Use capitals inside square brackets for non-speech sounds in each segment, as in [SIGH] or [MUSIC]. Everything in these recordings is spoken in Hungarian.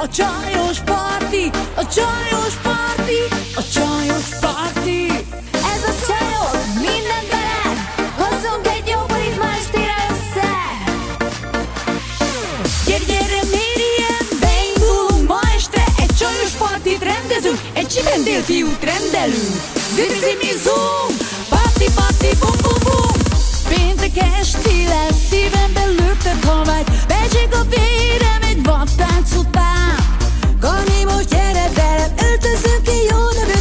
a csajos parti, a csajos parti, a csajos parti. Ez a csajok, minden bele, hozzunk egy jó bulit ma estére össze. Gyere, gyere, mérjen, beindulunk ma este, egy csajos partit rendezünk, egy csipendél fiút rendelünk. Zimi, zimi, zoom, parti, parti, bum, bum, bum. Péntek esti lesz, szívembe lőttek halvány, becsik a vérem egy vattánc után. Kani, most gyere velem, öltözünk ki jó dögösen,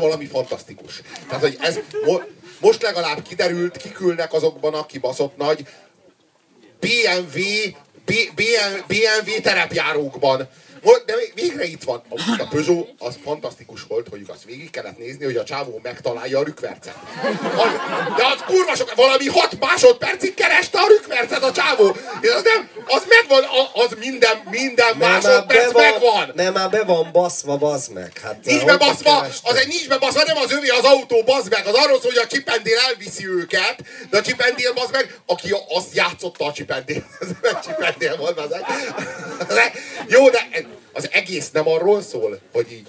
valami fantasztikus. Tehát, hogy ez mo- most legalább kiderült, kikülnek azokban a kibaszott nagy BMW, B- BM, BMW terepjárókban. Mo- De végre itt van. A Peugeot az fantasztikus volt, hogy azt végig kellett nézni, hogy a csávó megtalálja a rükvercet. Az- De az kurva sok, valami 6 másodpercig kereste a rükvercet a csávó. És az nem, az megvan, a- az minden, minden másodperc megvan. Nem, már be van baszva, bazd meg. Hát, Nincs bebaszva, kerested? az egy nincs bebaszva, nem az övé az autó, bazd meg. Az arról szól, hogy a csipendél elviszi őket, de a csipendél, bazd meg, aki azt játszotta a csipendél. Ez [LAUGHS] nem csipendél volt, bazd meg. Jó, de az egész nem arról szól, hogy így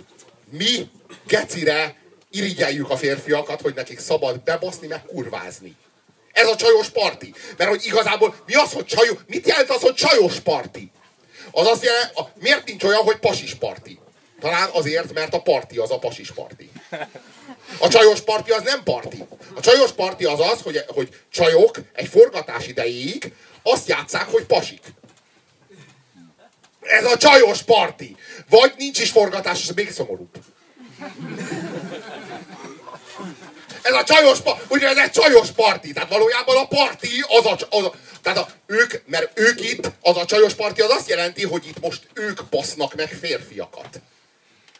mi gecire irigyeljük a férfiakat, hogy nekik szabad bebaszni, meg kurvázni. Ez a csajos parti. Mert hogy igazából mi az, hogy csajos... Mit jelent az, hogy csajos parti? Az azt jelenti, a, miért nincs olyan, hogy pasis parti? Talán azért, mert a parti az a pasis parti. A csajos parti az nem parti. A csajos parti az az, hogy, hogy csajok egy forgatás idejéig azt játszák, hogy pasik. Ez a csajos parti. Vagy nincs is forgatás, ez még szomorúbb. Ez a csajos, ugye ez egy csajos parti, tehát valójában a parti az a, az a tehát a, ők, mert ők itt, az a csajos parti az azt jelenti, hogy itt most ők basznak meg férfiakat.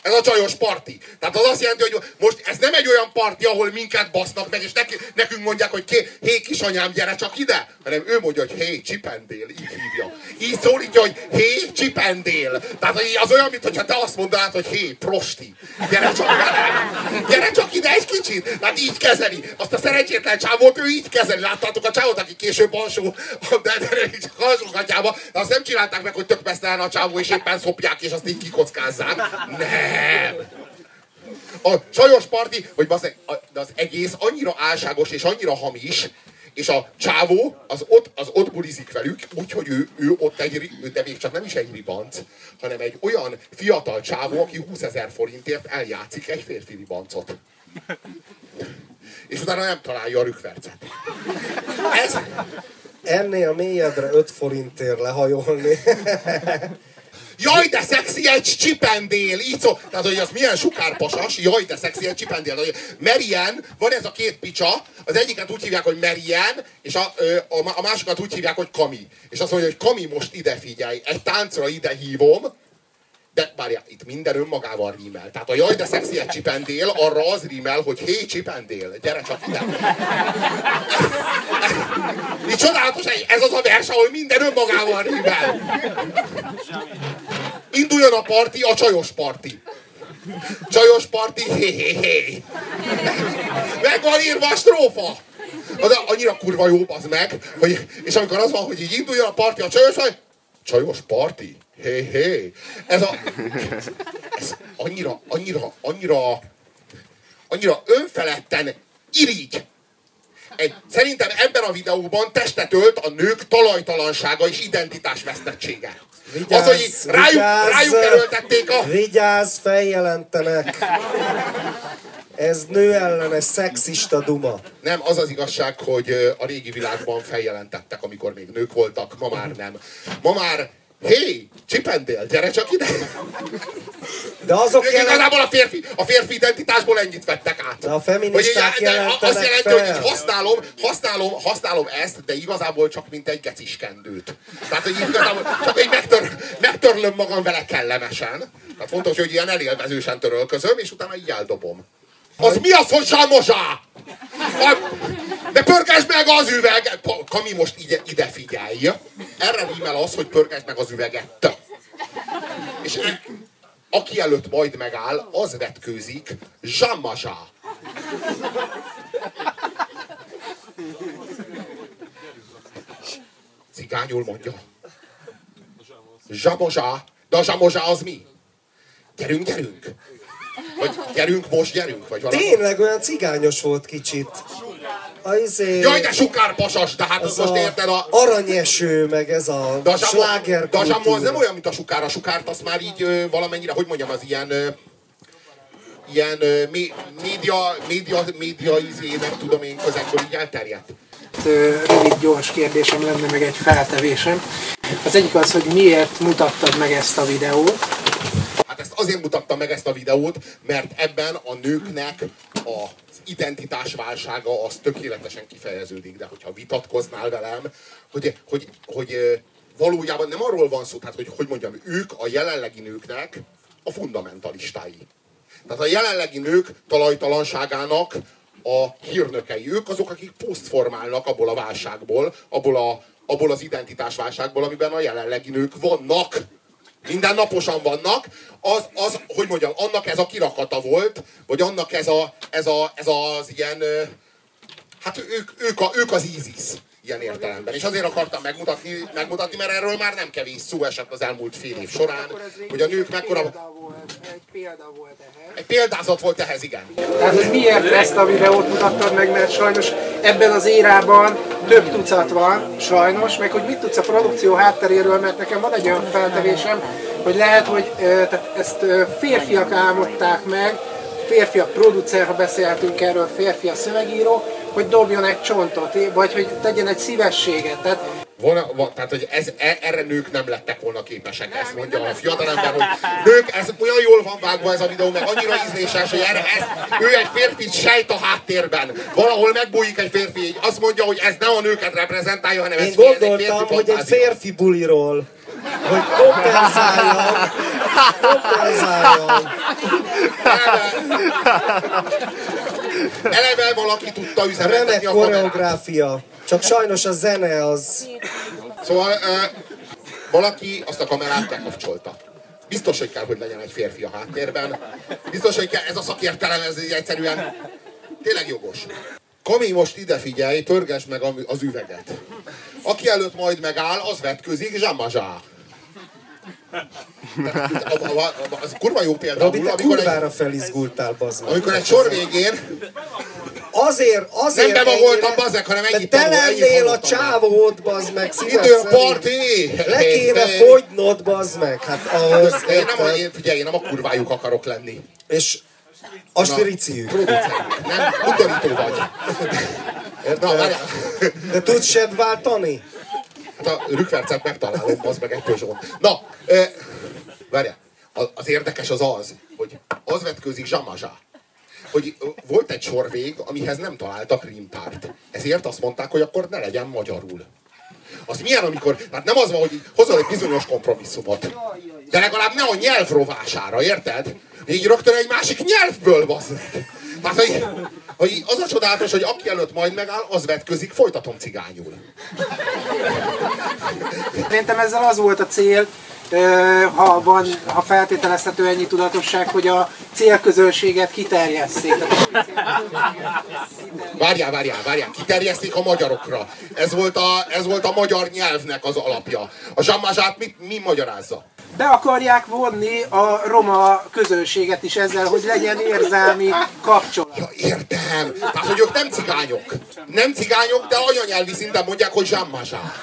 Ez a csajos parti. Tehát az azt jelenti, hogy most ez nem egy olyan parti, ahol minket basznak meg, és neki, nekünk mondják, hogy ké, hé kisanyám, gyere csak ide, hanem ő mondja, hogy hé csipendél, így hívja. Így szólítja, hogy hé csipendél. Tehát az olyan, mintha te azt mondanád, hogy hé prosti, gyere csak velem. Gyere csak ide egy kicsit. Tehát így kezeli. Azt a szerencsétlen csávót ő így kezeli. Láttátok a csávót, aki később alsó, de, de, de, alsógatjába, de azt nem csinálták meg, hogy tök a csávó, és éppen szopják, és azt így kikockázzák. Nem. A sajos parti, hogy bazdmeg, de az egész annyira álságos és annyira hamis, és a csávó az ott, az ott bulizik velük, úgyhogy ő, ő ott egy, ő de még csak nem is egy ribanc, hanem egy olyan fiatal csávó, aki 20 ezer forintért eljátszik egy férfi ribancot. És utána nem találja a rükvercet. Ez, Ennél mélyedre 5 forintért lehajolni. [LAUGHS] Jaj, de szexi egy csipendél! Így szó. Tehát, hogy az milyen sukárpasas, jaj, de szexi egy csipendél. Marian, van ez a két picsa, az egyiket úgy hívják, hogy Marian, és a, a, a másikat úgy hívják, hogy Kami. És azt mondja, hogy Kami, most ide figyelj, egy táncra ide hívom, de várjál, itt minden önmagával rímel. Tehát a jaj, de szexi egy csipendél, arra az rímel, hogy hé, csipendél, gyere csak ide. Így csodálatos, ez az a vers, ahol minden önmagával rímel. Induljon a parti, a csajos parti. Csajos parti, hé, hé, hé. Meg van írva a strófa. Az annyira kurva jó, az meg, hogy, és amikor az van, hogy így induljon a parti, a csajos parti, csajos parti, hé, hé. Ez a, ez annyira, annyira, annyira, annyira önfeledten irigy. Egy, szerintem ebben a videóban testet ölt a nők talajtalansága és identitásvesztettsége. Az, hogy rájuk, rájuk erőltették a... Vigyázz, feljelentenek! Ez nő ellenes szexista duma. Nem, az az igazság, hogy a régi világban feljelentettek, amikor még nők voltak, ma már nem. Ma már, hé, csipendél, gyere csak ide! De azok Ők jelent... igazából a férfi, a férfi identitásból ennyit vettek át. De a feministák Hogy, de azt jelenti, hogy fel. így használom, használom, használom ezt, de igazából csak mint egy geciskendőt. Tehát, hogy igazából csak egy megtör, megtörlöm magam vele kellemesen. Tehát fontos, hogy ilyen elélvezősen törölközöm, és utána így eldobom. Az mi az, hogy zsámozsá? De pörgesd meg az üveg! Pa- Kami, most ide, ide figyelj. Erre rímel az, hogy pörgesd meg az üveget. És aki előtt majd megáll, az vetkőzik, zsámazsá. Cigányul mondja. Zsamozsá. De a zsamozsá az mi? Gyerünk, gyerünk. Vagy gyerünk, most gyerünk, vagy valami. Tényleg olyan cigányos volt kicsit. A izé... Jaj, de sukárpasas, de hát az, az most érted a... aranyeső, meg ez a De a sláger de a zsamó az nem olyan, mint a sukár. A sukárt azt már így ö, valamennyire, hogy mondjam, az ilyen... Ö, ilyen ö, mé, média, média, média izé, nem tudom én, közegből így elterjedt. Ö, rövid, gyors kérdésem lenne, meg egy feltevésem. Az egyik az, hogy miért mutattad meg ezt a videót, Hát azért mutattam meg ezt a videót, mert ebben a nőknek az identitásválsága az tökéletesen kifejeződik, de hogyha vitatkoznál velem, hogy, hogy, hogy valójában nem arról van szó, tehát hogy, hogy mondjam, ők a jelenlegi nőknek a fundamentalistái. Tehát a jelenlegi nők talajtalanságának a hírnökei. Ők azok, akik posztformálnak abból a válságból, abból, a, abból az identitásválságból, amiben a jelenlegi nők vannak. Minden naposan vannak. Az, az, hogy mondjam, annak ez a kirakata volt, vagy annak ez, a, ez, a, ez az ilyen, hát ők, ők, a, ők az ISIS ilyen értelemben. És azért akartam megmutatni, megmutatni, mert erről már nem kevés szó esett az elmúlt fél év során, hogy a nők mekkora... példa volt, egy példa volt ehhez. Egy példázat volt ehhez, igen. Tehát, hogy miért ezt a videót mutattad meg, mert sajnos ebben az érában több tucat van, sajnos, meg hogy mit tudsz a produkció hátteréről, mert nekem van egy olyan feltevésem, hogy lehet, hogy tehát ezt férfiak álmodták meg, férfi a producer, ha beszéltünk erről, férfi a szövegíró, hogy dobjon egy csontot, vagy hogy tegyen egy szívességet. Tehát Volna, va, tehát, hogy ez, e, erre nők nem lettek volna képesek, ezt mondja a fiatalember, hogy nők, ez olyan jól van vágva ez a videó, meg annyira ízléses, hogy erre, ez, ő egy férfit sejt a háttérben. Valahol megbújik egy férfi, így azt mondja, hogy ez nem a nőket reprezentálja, hanem ez, Én ez egy gondoltam, férfi hogy egy férfi buliról, hogy kompenzáljam, kompenzáljam. Eleve, eleve valaki tudta üzemeltetni a kamerát. Csak sajnos a zene az... Szóval ö, valaki azt a kamerát bekapcsolta. Biztos, hogy kell, hogy legyen egy férfi a háttérben. Biztos, hogy kell, ez a szakértelem, ez egyszerűen tényleg jogos. Kami, most ide figyelj, törgesd meg az üveget. Aki előtt majd megáll, az vetkőzik, zsamazsá. Az kurva jó példa, Robi, te amikor egy, kurvára felizgultál, bazd amikor egy sor végén Azért, azért... Nem bevagoltam, bazzeg, hanem mert ennyit te lennél a csávót, bazd meg, szíved idő a szerint. parti! Le kéne fogynod, bazd meg. Hát ahhoz, Én nem, a- én, figyelj, én nem a kurvájuk akarok lenni. És aspiriciük. Producerük. Nem, undorító vagy. Na. De tudsz sed váltani? Hát a rükvercet megtalálom, az meg egy Peugeot. Na, ö, várjál. Az érdekes az az, hogy az vetkőzik Zsamazsá. Hogy volt egy sorvég, amihez nem találtak rímtárt. Ezért azt mondták, hogy akkor ne legyen magyarul. Az milyen, amikor, hát nem az van, hogy hozol egy bizonyos kompromisszumot. De legalább ne a nyelv rovására, érted? Így rögtön egy másik nyelvből basz. Tehát, hogy, hogy az a csodálatos, hogy aki előtt majd megáll, az vetközik, folytatom cigányul. Szerintem ezzel az volt a cél, ha, van, ha feltételezhető ennyi tudatosság, hogy a célközönséget kiterjesszék. Várjál, várjál, várjál, kiterjeszték a magyarokra. Ez volt a, ez volt a magyar nyelvnek az alapja. A zsammazsát mit, mi magyarázza? Be akarják vonni a roma közönséget is ezzel, hogy legyen érzelmi kapcsolat. Ja, értem. Tehát, hogy ők nem cigányok. Nem cigányok, de anyanyelvi szinten mondják, hogy zsammazsá.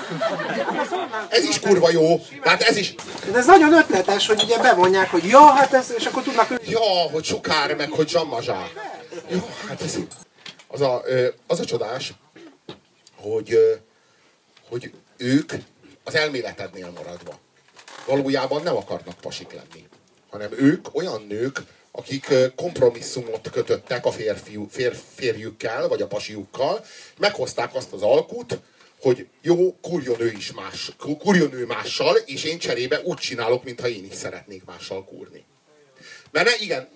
Ez is kurva jó. Tehát ez is, De ez nagyon ötletes, hogy ugye bevonják, hogy ja, hát ez, és akkor tudnak ő... ja, hogy sukár, meg hogy zsammazsá. Jó, hát ez, az a, az a csodás, hogy, hogy ők az elméletednél maradva valójában nem akarnak pasik lenni, hanem ők olyan nők, akik kompromisszumot kötöttek a férfiú, fér, férjükkel, vagy a pasiukkal, meghozták azt az alkut, hogy jó, kurjon ő is más, kurjon ő mással, és én cserébe úgy csinálok, mintha én is szeretnék mással kurni. Mert igen,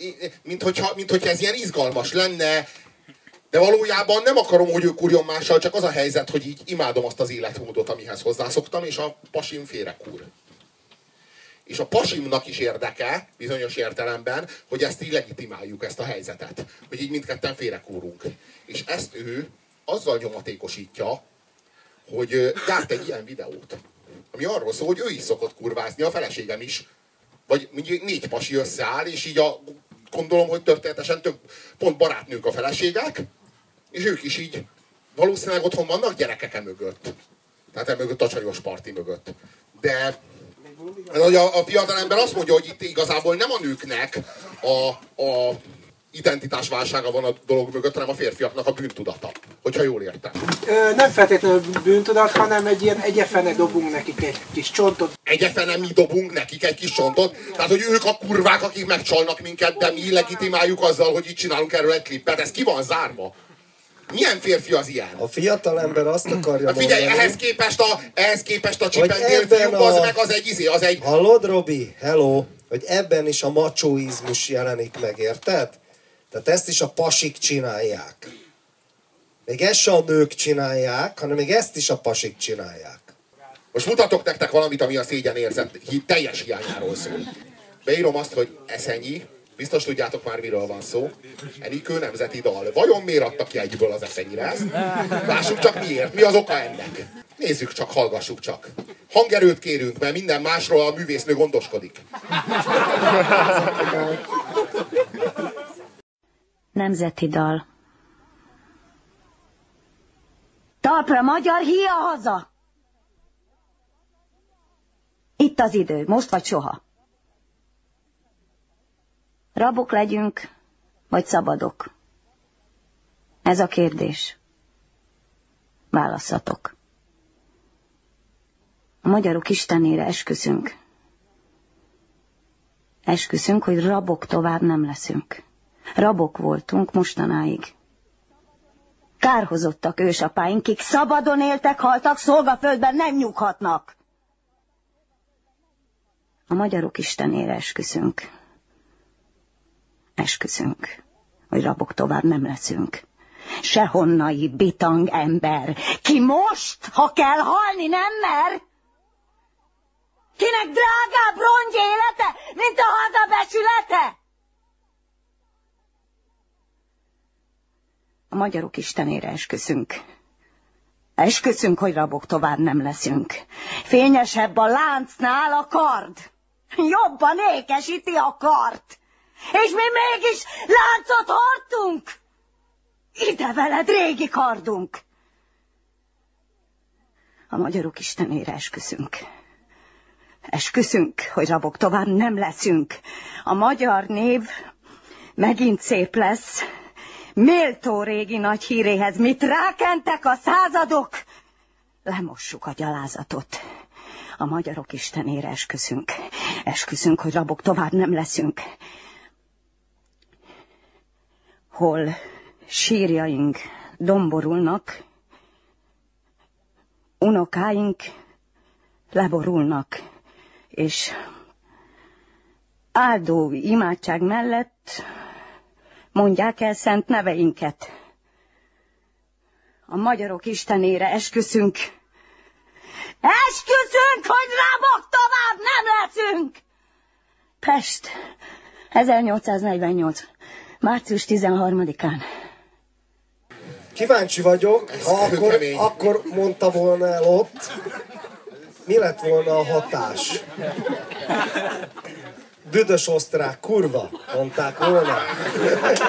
mint hogyha, mint ez ilyen izgalmas lenne, de valójában nem akarom, hogy ő kurjon mással, csak az a helyzet, hogy így imádom azt az életmódot, amihez hozzászoktam, és a pasim félre kur. És a pasimnak is érdeke, bizonyos értelemben, hogy ezt így legitimáljuk, ezt a helyzetet. Hogy így mindketten félrekúrunk. És ezt ő azzal nyomatékosítja, hogy gyárt egy ilyen videót. Ami arról szól, hogy ő is szokott kurvázni, a feleségem is. Vagy mondjuk négy pasi összeáll, és így a, gondolom, hogy történetesen több pont barátnők a feleségek, és ők is így valószínűleg otthon vannak gyerekeke mögött. Tehát e mögött a csajos parti mögött. De hogy a, a fiatal ember azt mondja, hogy itt igazából nem a nőknek a, a identitásválsága van a dolog mögött, hanem a férfiaknak a bűntudata. Hogyha jól értem. Ö, nem feltétlenül bűntudat, hanem egy ilyen egyefene dobunk nekik egy kis csontot. Egyefene mi dobunk nekik egy kis csontot, tehát hogy ők a kurvák, akik megcsalnak minket, de mi legitimáljuk azzal, hogy itt csinálunk erről egy klippet. Ez ki van zárva? Milyen férfi az ilyen? A fiatal ember azt akarja Hát figyelj, mondani... ehhez képest a, ehhez képest a csipendél fiú, a- az meg az egy izé, az egy... Hallod, Robi? Hello? Hogy ebben is a macsóizmus jelenik meg, érted? Tehát ezt is a pasik csinálják. Még ezt se a nők csinálják, hanem még ezt is a pasik csinálják. Most mutatok nektek valamit, ami a szégyen érzet hi- teljes hiányáról szól. Beírom azt, hogy eszenyi, biztos tudjátok már, miről van szó. Enikő nemzeti dal. Vajon miért adtak ki egyből az eszenyire ezt? Lássuk csak miért, mi az oka ennek. Nézzük csak, hallgassuk csak. Hangerőt kérünk, mert minden másról a művésznő gondoskodik. Nemzeti dal. Talpra magyar, hia haza! Itt az idő, most vagy soha. Rabok legyünk, vagy szabadok? Ez a kérdés. Válasszatok. A magyarok istenére esküszünk. Esküszünk, hogy rabok tovább nem leszünk. Rabok voltunk mostanáig. Kárhozottak ősapáink, kik szabadon éltek, haltak, szolgaföldben nem nyughatnak. A magyarok istenére esküszünk. Esküszünk, hogy rabok tovább nem leszünk. Sehonnai bitang ember, ki most, ha kell halni, nem mer? Kinek drágább rongy élete, mint a haza becsülete? A magyarok istenére esküszünk. Esküszünk, hogy rabok tovább nem leszünk. Fényesebb a láncnál a kard. Jobban ékesíti a kart. És mi mégis láncot hordtunk. Ide veled, régi kardunk. A magyarok istenére esküszünk. Esküszünk, hogy rabok tovább nem leszünk. A magyar név megint szép lesz. Méltó régi nagy híréhez mit rákentek a századok? Lemossuk a gyalázatot. A magyarok istenére esküszünk. Esküszünk, hogy rabok tovább nem leszünk. Hol sírjaink domborulnak, unokáink leborulnak, és áldó imádság mellett mondják el szent neveinket. A magyarok istenére esküszünk. Esküszünk, hogy rabok tovább nem leszünk! Pest, 1848. Március 13-án. Kíváncsi vagyok, ha akkor, akkor mondta volna el ott, mi lett volna a hatás? Büdös osztrák, kurva, mondták volna. Egy,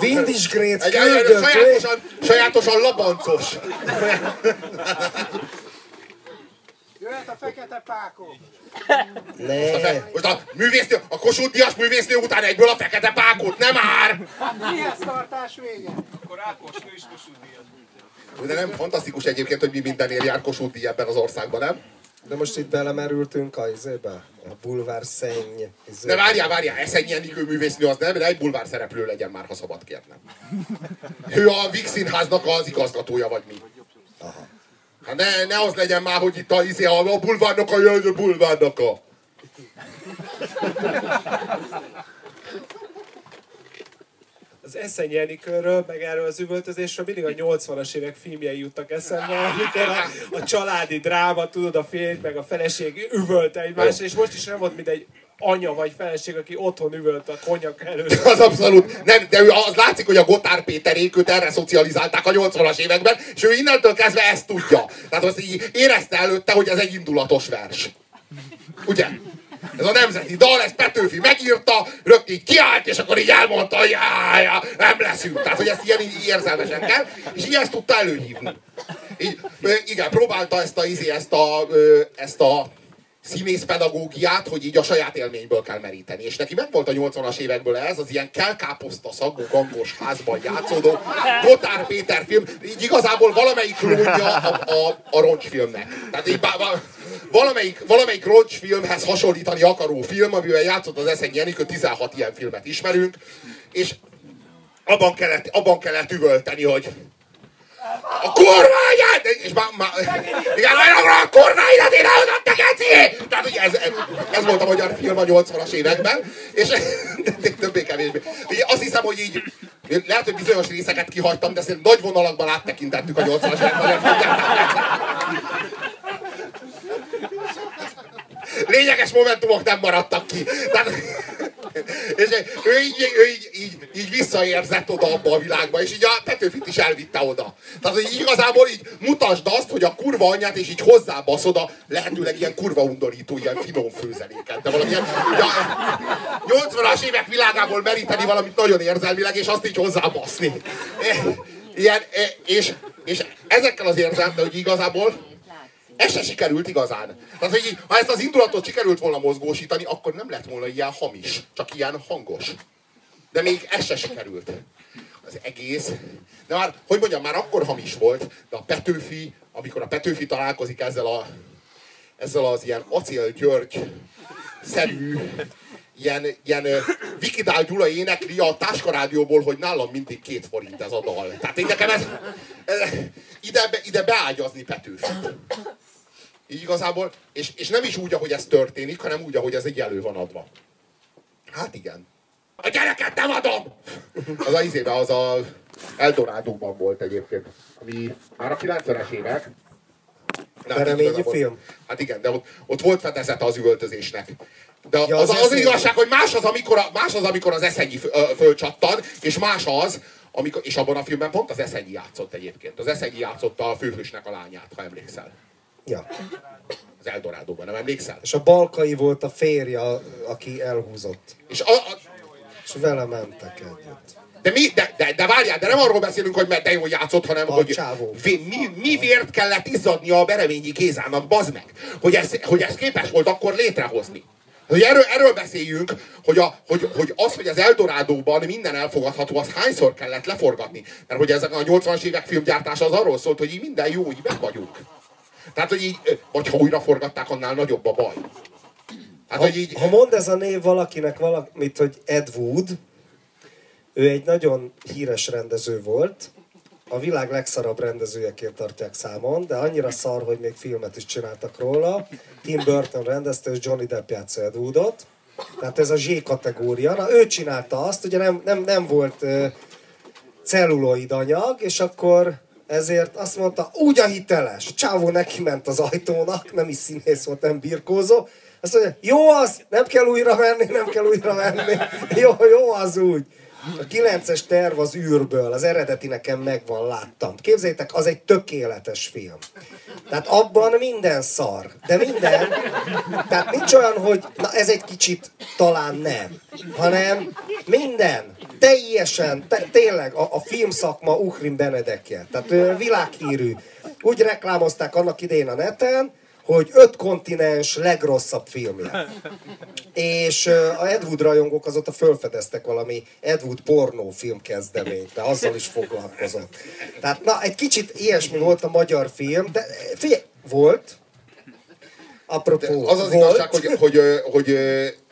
egy, egy, küldött, sajátosan, sajátosan labancos. Fekete pákó. ne, Most a művésznő, a Kossuth Díjas művésznő után egyből a fekete pákot, nem már! Mihez tartás vége? De nem fantasztikus egyébként, hogy mi mindenért jár Kossuth Díj ebben az országban, nem? de most itt belemerültünk a izébe, a bulvár szenny. Izébe. De várjál, várjál, Eszenyi Enikő művésznő az nem, de egy bulvár szereplő legyen már, ha szabad kérnem. Ő a Vix Színháznak az igazgatója, vagy mi? Hát ne, ne az legyen már, hogy itt a, izé, a, a bulvárnak a, a bulvárnak a. az Eszenyi Enikőről, meg erről az üvöltözésről mindig a 80-as évek filmjei jutnak eszembe, amikor a, a családi dráma, tudod, a férj meg a feleség üvölte egymásra, és most is nem volt, mint egy anya vagy feleség, aki otthon üvölt a konyak előtt. [LAUGHS] Az abszolút, nem, de ő, az látszik, hogy a Gotár Péterék őt erre szocializálták a 80-as években, és ő innentől kezdve ezt tudja. Tehát azt így érezte előtte, hogy ez egy indulatos vers. Ugye? Ez a nemzeti dal, ez Petőfi megírta, rögtön így kiállt, és akkor így elmondta, hogy já, já, nem leszünk. Tehát, hogy ezt ilyen érzelmesen kell, és így ezt tudta előhívni. Így, igen, próbálta ezt a, izé, ezt a, ezt a színészpedagógiát, hogy így a saját élményből kell meríteni. És neki megvolt a 80-as évekből ez, az ilyen kelkáposzta szagú gangos házban játszódó Gotár Péter film, így igazából valamelyik klónja a, a, a roncsfilmnek. Tehát így bá, bá, valamelyik, valamelyik roncsfilmhez hasonlítani akaró film, amivel játszott az Eszenyi Enikő, 16 ilyen filmet ismerünk, és abban kellett, abban kellett üvölteni, hogy a kurványát! És már, már, igen, már a kurváidat ide hozott te geci! Tehát ugye ez, ez, volt a magyar film a 80-as években, és többé-kevésbé. Azt hiszem, hogy így lehet, hogy bizonyos részeket kihagytam, de szerintem nagy vonalakban áttekintettük a 80-as évek magyar filmját. Lényeges momentumok nem maradtak ki. Tehát, és ő így, ő így, így, így visszaérzett oda abba a világba, és így a Petőfit is elvitte oda. Tehát, hogy igazából így mutasd azt, hogy a kurva anyját, és így hozzábaszod a lehetőleg ilyen kurva undorító, ilyen finom főzeléket. De valamilyen ja, 80-as évek világából meríteni valamit nagyon érzelmileg, és azt így hozzábaszni. Ilyen, és, és ezekkel az érzelmekkel, hogy igazából ez se sikerült igazán. Tehát, hogy ha ezt az indulatot sikerült volna mozgósítani, akkor nem lett volna ilyen hamis, csak ilyen hangos. De még ez se sikerült. Az egész. De már, hogy mondjam, már akkor hamis volt, de a Petőfi, amikor a Petőfi találkozik ezzel, a, ezzel az ilyen Acél György szerű, ilyen, ilyen Vikidál Gyula énekli a táskarádióból, hogy nálam mindig két forint ez a dal. Tehát én nekem ez, ez ide, ide beágyazni Petőfit. Így igazából, és, és nem is úgy, ahogy ez történik, hanem úgy, ahogy ez egy elő van adva. Hát igen. A gyereket nem adom! Az a izébe, az a Eldorádóban volt egyébként, ami már a 90-es évek. Hát Bereményi igazából- film? Hát igen, de ott, ott volt fedezete az üvöltözésnek. De Ja, az, az az, az igazság, hogy más az, amikor, a, más az, amikor az eszenyi fölcsattan, és más az, amikor, és abban a filmben pont az eszenyi játszott egyébként. Az eszenyi játszotta a főhősnek a lányát, ha emlékszel. Ja. Az Eldorádóban, nem emlékszel? És a Balkai volt a férje, aki elhúzott. És a, a, És vele mentek együtt. De, mi, de, de, de várjál, de nem arról beszélünk, hogy de jól játszott, hanem A hogy csávó. vé, mi, mi vért kellett izzadnia a Bereményi Gézának, bazd meg, hogy ez, hogy ez képes volt akkor létrehozni. Hogy erről, erről beszéljünk, hogy, a, hogy, hogy az, hogy az Eldorádóban minden elfogadható, az hányszor kellett leforgatni. Mert hogy ezek a 80-as évek filmgyártása az arról szólt, hogy így minden jó, így meg vagyunk. Tehát, hogy így, vagy ha újra forgatták, annál nagyobb a baj. Hát, Ha, hogy így, ha mond ez a név valakinek valamit, hogy Ed Wood, ő egy nagyon híres rendező volt, a világ legszarabb rendezőjeként tartják számon, de annyira szar, hogy még filmet is csináltak róla. Tim Burton rendezte, és Johnny Depp játsza Ed Woodot. Tehát ez a Z kategória. Na, ő csinálta azt, ugye nem, nem, nem volt uh, celluloid anyag, és akkor ezért azt mondta, úgy a hiteles. Csávó neki ment az ajtónak, nem is színész volt, nem birkózó. Azt mondja, jó az, nem kell újra menni, nem kell újra menni. [LAUGHS] Jó, jó az úgy. A kilences terv az űrből, az eredeti nekem megvan, láttam. Képzeljétek, az egy tökéletes film. Tehát abban minden szar, de minden, tehát nincs olyan, hogy na ez egy kicsit talán nem, hanem minden, teljesen, te, tényleg a, a filmszakma Uhrin Benedekje, tehát ö, világhírű. Úgy reklámozták annak idején a neten, hogy öt kontinens legrosszabb filmje. És a Ed Wood rajongók azóta felfedeztek valami Ed Wood pornó filmkezdeményt, de azzal is foglalkozott. Tehát na, egy kicsit ilyesmi volt a magyar film, de figyelj, volt, apropó, Az az volt, igazság, hogy, hogy, hogy, hogy,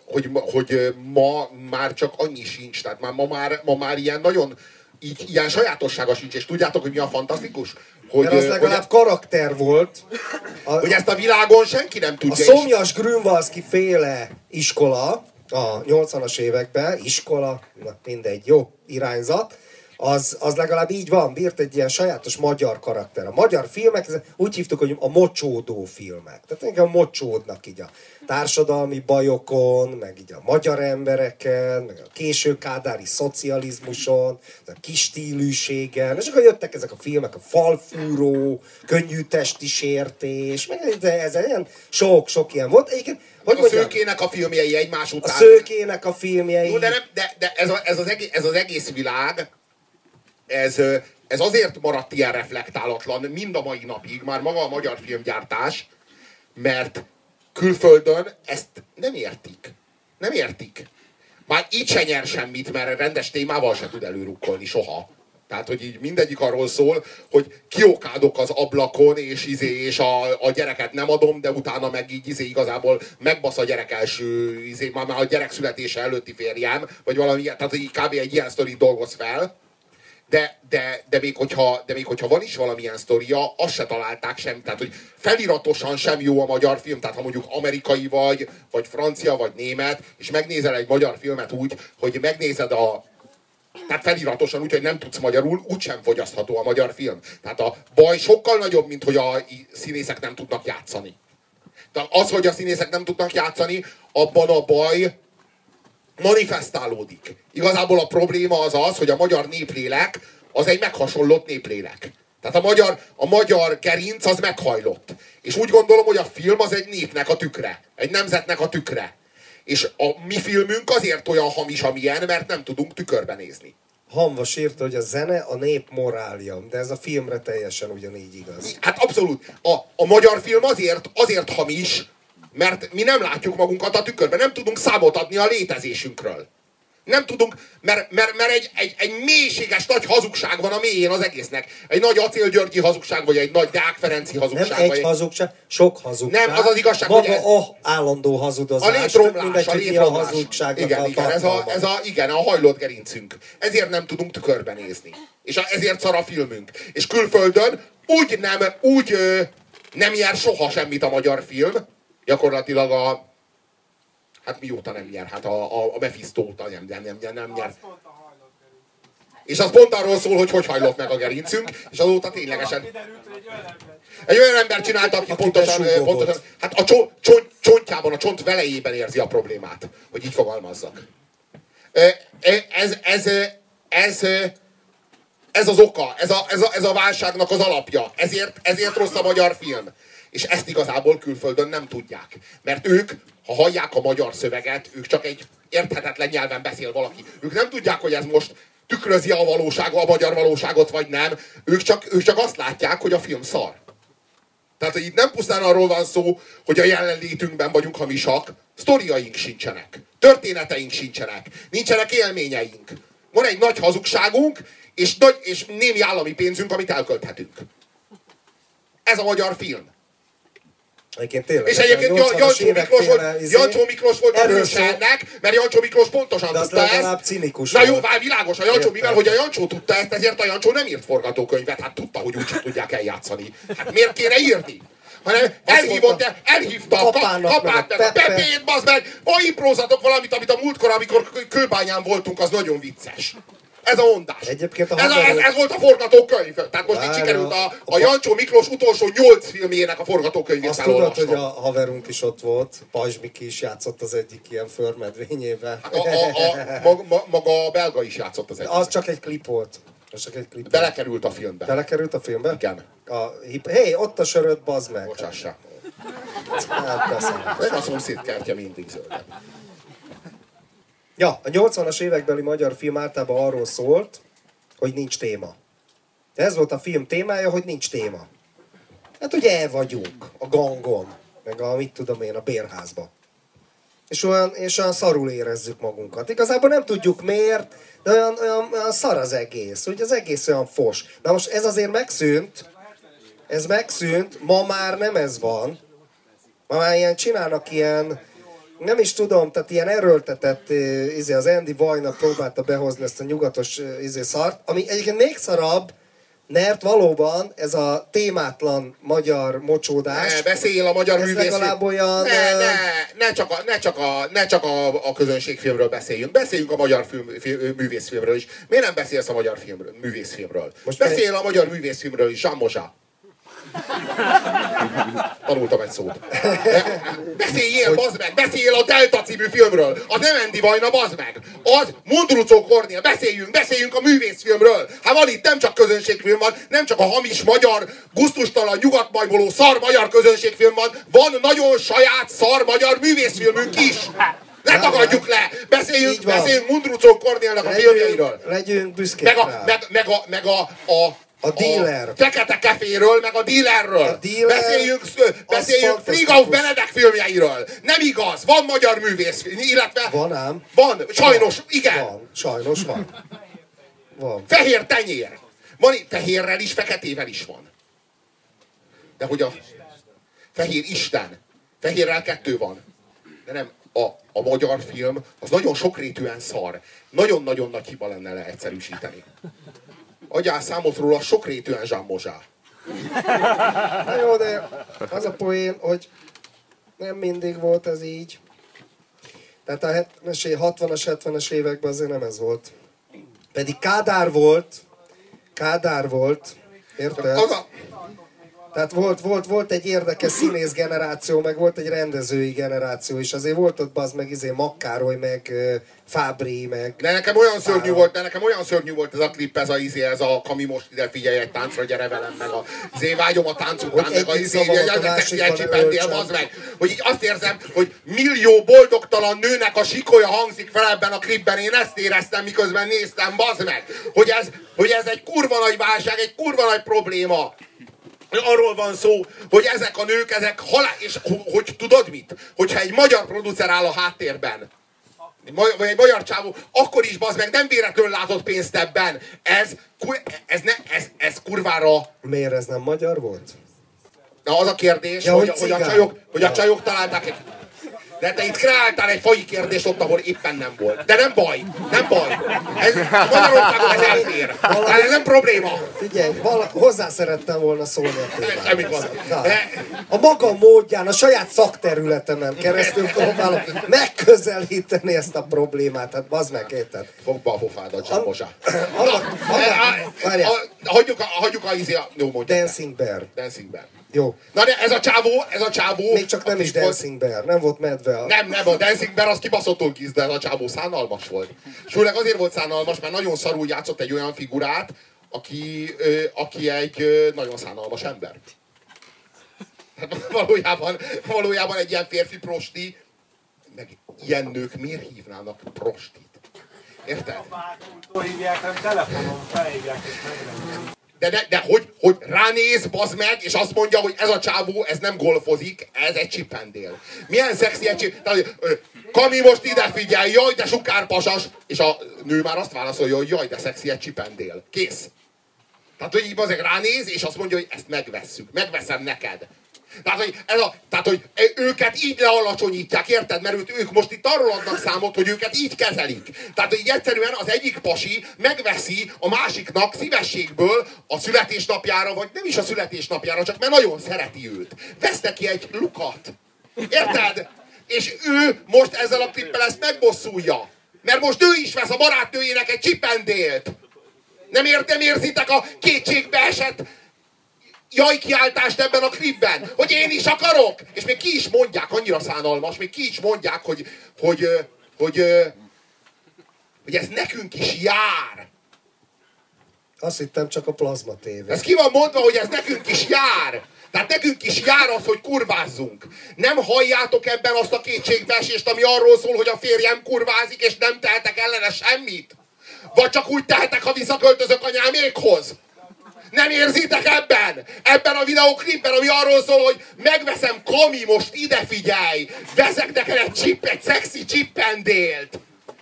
hogy, hogy ma már csak annyi sincs. Tehát már, ma, már, ma már ilyen nagyon így, ilyen sajátossága sincs, és tudjátok, hogy mi a fantasztikus? Hogy, mert az hogy, legalább karakter volt. A, hogy ezt a világon senki nem A tudja. és- szomjas Grünwalski féle iskola a 80-as években, iskola, na mindegy, jó irányzat, az, az legalább így van, bírt egy ilyen sajátos magyar karakter. A magyar filmek, úgy hívtuk, hogy a mocsódó filmek. Tehát inkább mocsódnak így a társadalmi bajokon, meg így a magyar embereken, meg a késő kádári szocializmuson, a kis stílűségen, és akkor jöttek ezek a filmek, a falfúró, könnyű testi sértés, meg ez, ez ilyen sok-sok ilyen volt. Egyébként, hogy a mondjam, szőkének a filmjei egymás a után. szőkének a filmjei. Jó, de, nem, de, de ez, a, ez, az egész, ez az egész világ, ez, ez azért maradt ilyen reflektálatlan mind a mai napig, már maga a magyar filmgyártás, mert külföldön ezt nem értik. Nem értik. Már így se nyer semmit, mert rendes témával se tud előrukkolni soha. Tehát, hogy így mindegyik arról szól, hogy kiokádok az ablakon, és, izé, és a, a gyereket nem adom, de utána meg így izé, igazából megbasz a gyerek első, izé, már, már a gyerek születése előtti férjem, vagy valami, tehát így kb. egy ilyen sztorit dolgoz fel, de, de, de, még hogyha, de még hogyha van is valamilyen sztoria, azt se találták sem. Tehát, hogy feliratosan sem jó a magyar film, tehát ha mondjuk amerikai vagy, vagy francia, vagy német, és megnézel egy magyar filmet úgy, hogy megnézed a, tehát feliratosan úgy, hogy nem tudsz magyarul, úgysem fogyasztható a magyar film. Tehát a baj sokkal nagyobb, mint hogy a színészek nem tudnak játszani. Tehát az, hogy a színészek nem tudnak játszani, abban a baj manifestálódik. Igazából a probléma az az, hogy a magyar néplélek az egy meghasonlott néplélek. Tehát a magyar, a magyar gerinc az meghajlott. És úgy gondolom, hogy a film az egy népnek a tükre. Egy nemzetnek a tükre. És a mi filmünk azért olyan hamis, amilyen, mert nem tudunk tükörbe nézni. Hamvas írta, hogy a zene a nép morálja, de ez a filmre teljesen ugyanígy igaz. Hát abszolút. A, a magyar film azért, azért hamis, mert mi nem látjuk magunkat a tükörben, nem tudunk számot adni a létezésünkről. Nem tudunk, mert, mert, mert egy, egy, egy mélységes nagy hazugság van a mélyén az egésznek. Egy nagy Acél Györgyi hazugság, vagy egy nagy Deák Ferenci hazugság. Nem egy vagy hazugság, sok hazugság. Nem, az az igazság, Maga hogy ez- a állandó hazudozás. A létromlás, mindegy, a létromlás. hazugságnak igen, a igen, ez a, ez a, igen, a hajlott gerincünk. Ezért nem tudunk tükörbe nézni. És a, ezért szar a filmünk. És külföldön úgy nem, úgy ö, nem nyer soha semmit a magyar film, gyakorlatilag a Hát mióta nem nyer? Hát a, a, a Mephisto óta nem, nem, nem, nem, nem nyer. És az pont arról szól, hogy hogy hajlott meg a gerincünk, és azóta ténylegesen... Egy olyan ember csinálta, aki pontosan, pontosan, hát a csont, csont, csontjában, a csont velejében érzi a problémát, hogy így fogalmazzak. Ez, ez, ez, ez az oka, ez a, ez, a, ez a válságnak az alapja. Ezért, ezért rossz a magyar film. És ezt igazából külföldön nem tudják. Mert ők, ha hallják a magyar szöveget, ők csak egy érthetetlen nyelven beszél valaki. Ők nem tudják, hogy ez most tükrözi a valóságot, a magyar valóságot, vagy nem. Ők csak, ők csak azt látják, hogy a film szar. Tehát, hogy itt nem pusztán arról van szó, hogy a jelenlétünkben vagyunk hamisak, sztoriaink sincsenek, történeteink sincsenek, nincsenek élményeink. Van egy nagy hazugságunk, és, nagy, és némi állami pénzünk, amit elkölthetünk. Ez a magyar film. Egyébként tényleg. És egyébként 80-as Jancsó Miklós, volt, izé- Jancsó Miklós volt a ennek, mert Jancsó Miklós pontosan De tudta ezt. cinikus Na jó, vár, világos, a Jancsó, mivel hogy a Jancsó tudta ezt, ezért a Jancsó nem írt forgatókönyvet, hát tudta, hogy úgyse tudják eljátszani. Hát miért kéne írni? hanem elhívott, mondta, elhívta a Kapának kapát, a meg a. Pepét, bazd meg, valamit, amit a múltkor, amikor kő- kőbányán voltunk, az nagyon vicces. Ez a mondás. Egyébként a ez, a, ez, ez, volt a forgatókönyv. Tehát most Várja, sikerült a, a- Jancsó Miklós utolsó nyolc filmjének a forgatókönyvét Azt tudod, hogy a haverunk is ott volt, Pajzsmiki is játszott az egyik ilyen förmedvényével. A, a, a, maga, ma- maga a belga is játszott az egy. Az csak egy klip volt. Az csak egy klip. Belekerült a filmbe. Belekerült a filmbe? Igen. A. Hé, ott a söröd, bazd meg. Bocsássa. Hát, persze. A szomszéd kertje mindig zöld. Ja, a 80-as évekbeli magyar film általában arról szólt, hogy nincs téma. Ez volt a film témája, hogy nincs téma. Hát ugye el vagyunk a gangon, meg a mit tudom én, a bérházba. És olyan, és olyan szarul érezzük magunkat. Igazából nem tudjuk miért, de olyan, olyan, olyan szar az egész, hogy az egész olyan fos. Na most ez azért megszűnt, ez megszűnt, ma már nem ez van. Ma már ilyen csinálnak ilyen, nem is tudom, tehát ilyen erőltetett, izé, az Andy Vajna próbálta behozni ezt a nyugatos izé szart, ami egyébként még szarabb, mert valóban ez a témátlan magyar mocsódás, Ne, beszéljél a magyar művész. legalább olyan, Ne, ne, ne csak, a, ne csak, a, ne csak a, a közönségfilmről beszéljünk. Beszéljünk a magyar film, film, művészfilmről is. Miért nem beszélsz a magyar filmről, művészfilmről? Most Beszél a magyar művészfilmről is, Mozsa. Tanultam egy szót. Beszéljél, bazd meg! Beszéljél a Delta című filmről! Az nem Andy Vajna, bazd meg! Az Mundrucó Kornél! Beszéljünk, beszéljünk a művészfilmről! Hát van itt nem csak közönségfilm van, nem csak a hamis magyar, guztustalan, nyugatmajboló szar magyar közönségfilm van, van nagyon saját szar magyar művészfilmünk is! Ne tagadjuk le! Beszéljünk, beszéljünk Mundrucó Kornélnak a filmjeiről! legyünk, büszkék Meg a, meg, meg a, meg a, a, A dealer. fekete keféről, meg a dealerről. A dealer, beszéljünk beszéljünk. Frigauf Benedek filmjeiről. Nem igaz, van magyar művész, illetve... Van ám. Van, sajnos, igen. Van, sajnos van. Van. Fehér tenyér. Van fehérrel is, feketével is van. De hogy a fehér Isten. Fehérrel kettő van. De nem, a, a magyar film az nagyon sokrétűen szar. Nagyon-nagyon nagy hiba lenne leegyszerűsíteni. Adjál számot róla sokrétűen Jean Mozsá. Na jó, de az a poén, hogy nem mindig volt ez így. Tehát a 70-es, év- 60-as, 70-es években azért nem ez volt. Pedig Kádár volt, Kádár volt, érted? Az a, Tehát volt, volt, volt egy érdekes színész generáció, meg volt egy rendezői generáció is. Azért volt ott az meg izé Makkároly, meg Fábri, meg... De nekem olyan szörnyű volt, de nekem olyan szörnyű volt ez a klip, ez a izé, ez a Kami most ide figyelj egy táncra, gyere velem, meg a izé, vágyom a tánc után, meg a izé, egy az meg. Hogy így azt érzem, hogy millió boldogtalan nőnek a sikolya hangzik fel ebben a klipben, én ezt éreztem, miközben néztem, bazd meg. Hogy ez, hogy ez egy kurva nagy válság, egy kurva nagy probléma. Arról van szó, hogy ezek a nők, ezek halál... És ho- hogy tudod mit? Hogyha egy magyar producer áll a háttérben, Vagy egy magyar csávó, akkor is bazd meg, nem véletlenül látott pénzt ebben. Ez, ez, ne, ez, ez kurvára Miért ez nem magyar volt? Na az a kérdés, Ja, hogy, hogy hogy, a cigány. csajok, hogy a csajok találták egy... De te itt kreáltál egy fai kérdést ott, ahol éppen nem volt. De nem baj, nem baj. Ez, Magyarországon ez elfér. Tehát ez nem probléma. Figyelj, vala, hozzá szerettem volna szólni a témához. Semmi gond. De- a maga módján, a saját szakterületemen keresztül próbálom megközelíteni ezt a problémát. Hát bazd meg, érted? Fogd be a pofádat, várjál, Hagyjuk a, hagyjuk a, izé a, mondja. Dancing Bear. Dancing Bear. Jó. Na de ez a csávó, ez a csávó... Még csak nem is volt- Dancing Bear, nem volt medve. A... Nem, nem, a Dancing Bear az kibaszottul kis, de ez a csávó szánalmas volt. És főleg azért volt szánalmas, mert nagyon szarul játszott egy olyan figurát, aki, ö, aki egy ö, nagyon szánalmas ember. Hát valójában, valójában egy ilyen férfi prosti, meg ilyen nők miért hívnának prostit? Érted? Váltótól hívják, nem telefonon felhívják és megrendelik. De, de, de hogy, hogy ránéz, bazd meg, és azt mondja, hogy ez a csávó, ez nem golfozik, ez egy csipendél. Milyen szexi egy csip... Tehát, ö, Kami, most ide figyelj, jaj, de sukárpasas! És a nő már azt válaszolja, hogy jaj, de szexi egy csipendél. Kész. Tehát, hogy így bazeg ránéz, és azt mondja, hogy ezt megvesszük. Megveszem neked. Tehát, hogy, ez a, tehát, hogy őket így lealacsonyítják, érted? Mert őt, ők most itt arról adnak számot, hogy őket így kezelik. Tehát, így egyszerűen az egyik pasi megveszi a másiknak szívességből a születésnapjára, vagy nem is a születésnapjára, csak mert nagyon szereti őt. Vesz neki egy lukat. Érted? És ő most ezzel a klippel ezt megbosszulja. Mert most ő is vesz a barátnőjének egy csipendélt. Nem, ér, nem érzitek a kétségbe esett jaj kiáltást ebben a klipben, hogy én is akarok, és még ki is mondják, annyira szánalmas, még ki is mondják, hogy, hogy, hogy, ö, hogy ez nekünk is jár. Azt hittem csak a plazma tévé. Ez ki van mondva, hogy ez nekünk is jár. Tehát nekünk is jár az, hogy kurvázzunk. Nem halljátok ebben azt a kétségbeesést, ami arról szól, hogy a férjem kurvázik, és nem tehetek ellene semmit? Vagy csak úgy tehetek, ha visszaköltözök anyámékhoz? Nem érzitek ebben? Ebben a videóklipben, ami arról szól, hogy megveszem Kami, most ide figyelj! Veszek neked egy chip, egy szexi chippendélt!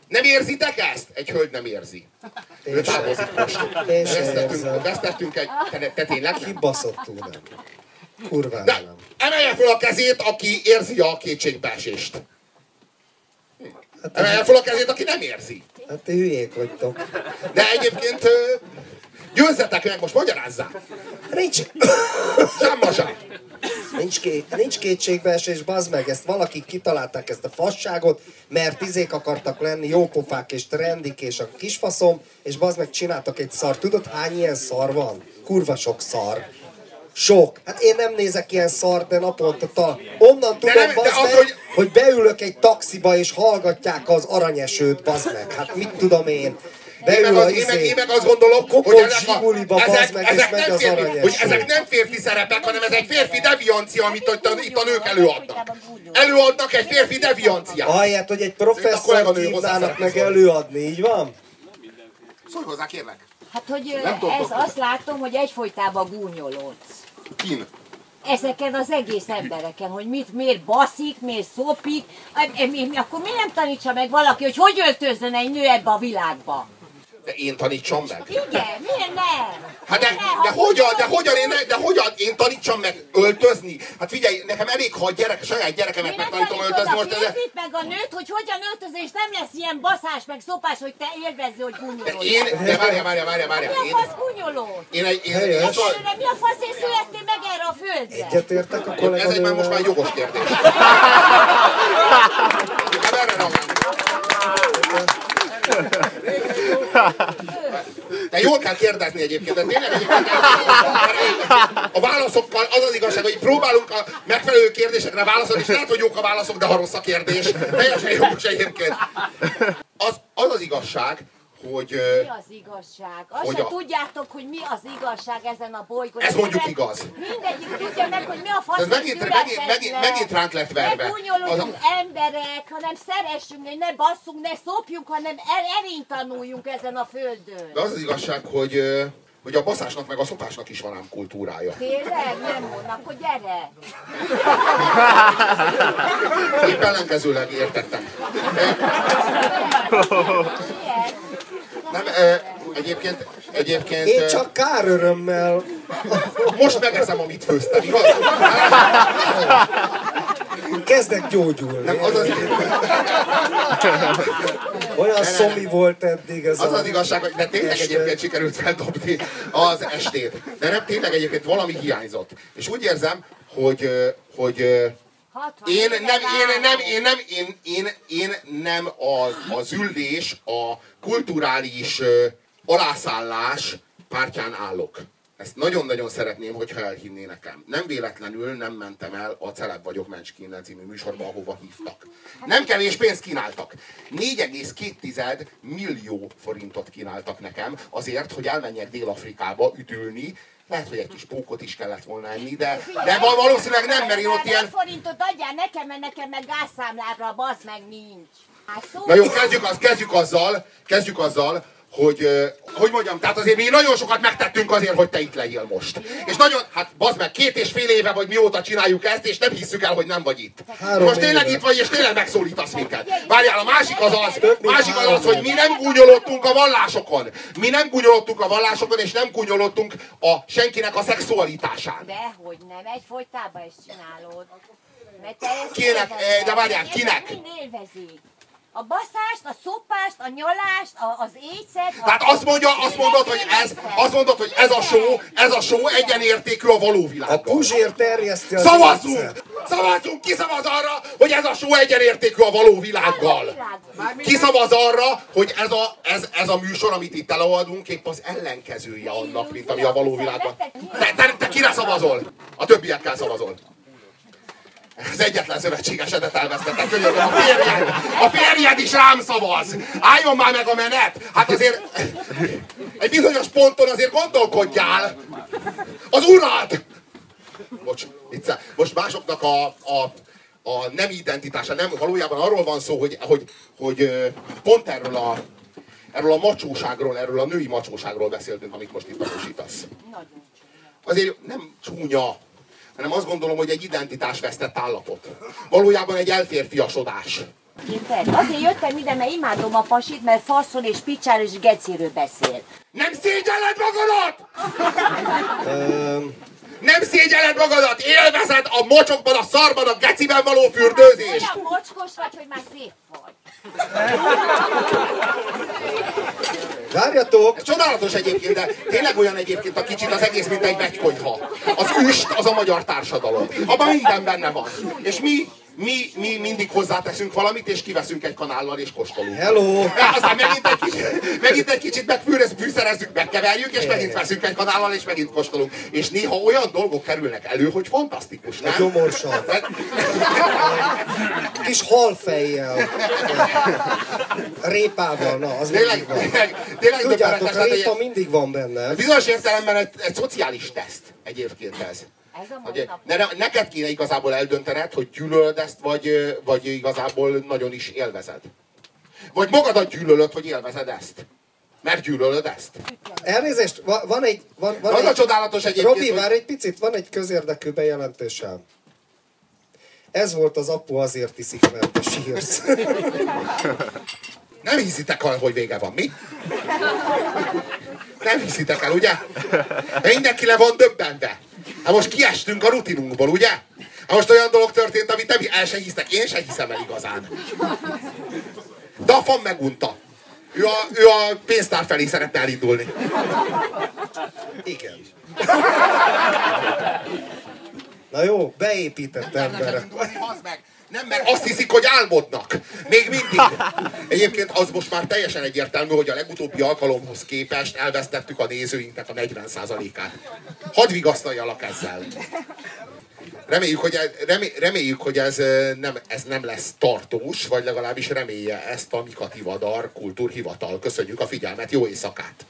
Nem érzitek ezt? Egy hölgy nem érzi. Ő távozik most. Vesztettünk, egy... Te, te tényleg nem? Kibaszottul nem. Kurvára De nem. emelje fel a kezét, aki érzi a kétségbeesést. Hát, Emelje fel a kezét, aki nem érzi. hát ti hülyék vagytok. De egyébként győzzetek meg, most magyarázzák. Nincs, Zsámmazsá. nincs, ké, nincs kétségbeesés, bazd meg, ezt valakik kitalálták ezt a fasságot, mert izék akartak lenni, jópofák és trendik és a kisfaszom, és bazd meg csináltak egy szar. Tudod hány ilyen szar van? Kurva sok szar. Sok. Hát én nem nézek ilyen szart, de naponta tal. Onnan tudom, nem- de bazd az, meg, hogy- hogy beülök egy taxiba és hallgatják az aranyesőt, bazd meg. Hát mit tudom én. Én meg, az, én, meg, izé, én meg azt gondolom, hogy ezek, a, ezek, ezek, megy nem az férfi, hogy ezek nem férfi szerepek, hanem ez egy férfi deviancia, amit itt a, itt a nők előadnak. Előadnak egy férfi devianciát. Ahelyett, hogy egy kolléganő hívnának meg előadni, így van? Szólj hozzá, kérlek. Hát, hogy Nem ez azt látom, hogy egyfolytában gúnyolódsz. Kin. Ezeken az egész embereken, hogy mit, miért baszik, miért szopik, akkor mi nem tanítsa meg valaki, hogy hogy öltözzen egy nő ebbe a világba? De én tanítsam meg. Igen, miért nem? Hát de, nem? de hogyan, de hogyan, én, de hogyan én tanítsam meg öltözni? Hát figyelj, nekem elég, ha a gyerek, saját gyerekemet nem megtanítom tanítod öltözni, a most ez... férfit meg a nőt, hogy hogyan öltöz, és nem lesz ilyen baszás, meg szopás, hogy te élvezzél, hogy De gúnyolódsz. én, de várja, várja, várja, várja. Mi a Én, fasz gúnyolód? én, egy, én, én, szóval, Egyszerűen mi a faszért születtél meg erre a földre? Egyetértek a ez egy már most már kolléganővel. jogos kérdés. Inkább [LAUGHS] erre reagálunk. De jól kell kérdezni egyébként, de tényleg egyébként a válaszokkal az az igazság, hogy próbálunk a megfelelő kérdésekre válaszolni, és lehet, hogy jók a válaszok, de ha rossz a kérdés, teljesen jogos egyébként. Az az, az igazság, hogy Mi az igazság? Azt Hogy se a- tudjátok, hogy mi az igazság ezen a bolygón. Ez mondjuk igaz. Mindegyik tudja meg, hogy mi a fasz Ez megint- megint- megint- megint ránk lett verve. Ne gúnyolódjunk emberek, hanem szeressünk, ne basszunk, ne szopjunk, hanem el, erényt tanuljunk ezen a földön. de az az igazság, hogy, hogy a baszásnak meg a szopásnak is van ám kultúrája. Tényleg? Nem mondnak, akkor gyere! Épp ellenkezőleg értettem. [LAUGHS] Nem, eh, egyébként, egyébként Én csak kár örömmel. most megeszem, amit főztem, igaz? Kezdek gyógyulni. Nem, az az, Olyan szomi volt eddig ez az, a... az igazság, hogy de tényleg este. egyébként sikerült feldobni az estét. De nem, tényleg egyébként valami hiányzott. És úgy érzem, hogy, hogy 60 Én nem, én nem, én nem, én, én, én nem a, az üldés, a kulturális ö, alászállás pártján állok. Ezt nagyon-nagyon szeretném, hogyha elhinné nekem. Nem véletlenül nem mentem el a Celeb vagyok Mencs ki innen című műsorba, ahova hívtak. Nem kevés pénzt kínáltak. 4,2 millió forintot kínáltak nekem azért, hogy elmenjek Dél-Afrikába üdülni. Lehet, hogy egy kis pókot is kellett volna enni, de, de val- valószínűleg nem, mert én ott ilyen... Forintot adjál nekem, mert nekem meg gázszámlára, bazd meg nincs. Hát Na jó, kezdjük, az, kezdjük azzal, kezdjük azzal, hogy, hogy mondjam, tehát azért mi nagyon sokat megtettünk azért, hogy te itt legyél most. És nagyon, hát bazd meg, két és fél éve vagy mióta csináljuk ezt, és nem hisszük el, hogy nem vagy itt. Három most tényleg éve. itt vagy, és tényleg megszólítasz minket. Várjál, a másik az az, másik az az, hogy mi nem gúnyolottunk a vallásokon. Mi nem gúnyolottunk a vallásokon, és nem gúnyolottunk a senkinek a szexualitásán. Dehogy nem, egy folytában ezt csinálod. Mert te. Eh, de várjál, kinek? A baszást, a szopást, a nyalást, a, az éjszet. a- Tehát azt mondja, azt mondod, hogy ez, azt mondod, hogy ez a show, ez a show egyenértékű a való A világgal. Puzsér terjeszti az Szavazzunk! Szavazzunk! Ki szavaz arra, hogy ez a show egyenértékű a való világgal? Ki szavaz arra, hogy ez a, ez, ez a műsor, amit itt előadunk, épp az ellenkezője annak, mint ami a való világban. Te, te, te kire szavazol? A többiekkel szavazol. Az egyetlen szövetségesedet elvesztettek, könyörgöm, a férjed, a férjed is rám szavaz! Álljon már meg a menet! Hát azért egy bizonyos ponton azért gondolkodjál! Az urad! Bocs, vicce. Most másoknak a, a, a nem identitása, nem, valójában arról van szó, hogy, hogy, hogy pont erről a, erről a macsóságról, erről a női macsóságról beszéltünk, amit most itt tanúsítasz. Azért nem csúnya, hanem azt gondolom, hogy egy identitásvesztett állapot. Valójában egy elférfiasodás. Érted? Azért jöttem ide, mert imádom a pasit, mert faszol és picsár és geciről beszél. Nem szégyelled magadat! Nem szégyelled magadat! Élvezed a mocsokban, a szarban, a geciben való fürdőzést! Olyan mocskos vagy, hogy már szép vagy. [LAUGHS] Várjatok! Csodálatos egyébként, de tényleg olyan egyébként a kicsit az egész, mint egy vegykonyha. Az üst az a magyar társadalom. Abban minden benne van. És mi, mi, mi mindig hozzáteszünk valamit, és kiveszünk egy kanállal, és kóstolunk. Hello! Aztán megint egy kicsit, megint egy kicsit megfűszerezzük, megkeverjük, és megint veszünk egy kanállal, és megint kóstolunk. És néha olyan dolgok kerülnek elő, hogy fantasztikus, nem? gyomorsav. Kis halfejjel. Répával, na, az Tényleg, van. tényleg, tényleg Tudjátok, répa mindig van benne. Bizonyos értelemben egy, egy szociális teszt egyébként ez. Ez a mai Hogy, ne, ne, neked kéne igazából eldöntened, hogy gyűlölöd ezt, vagy, vagy igazából nagyon is élvezed. Vagy magadat gyűlölöd, hogy élvezed ezt. Mert gyűlölöd ezt. Elnézést, va- van egy... Van, van Az egy a csodálatos egyébként, Robi, hogy- várj egy picit, van egy közérdekű bejelentésem. Ez volt az apu azért iszik, mert te sírsz. Nem hiszitek el, hogy vége van, mi? Nem hiszitek el, ugye? De mindenki le van döbbenve. Hát most kiestünk a rutinunkból, ugye? Hát most olyan dolog történt, amit nem el se hisztek, én se hiszem el igazán. De a fan megunta. Ő a, ő a pénztár felé szeretne elindulni. Igen. Na jó, beépített emberek. Az meg. Nem, mert azt hiszik, hogy álmodnak. Még mindig. [LAUGHS] Egyébként az most már teljesen egyértelmű, hogy a legutóbbi alkalomhoz képest elvesztettük a nézőinknek a 40%-át. Hadd vigasztaljalak ezzel. Reméljük, hogy, ez, remé, reméljük, hogy ez, nem, ez nem lesz tartós, vagy legalábbis remélje ezt a Mikati Vadar Kultúrhivatal. Köszönjük a figyelmet, jó éjszakát!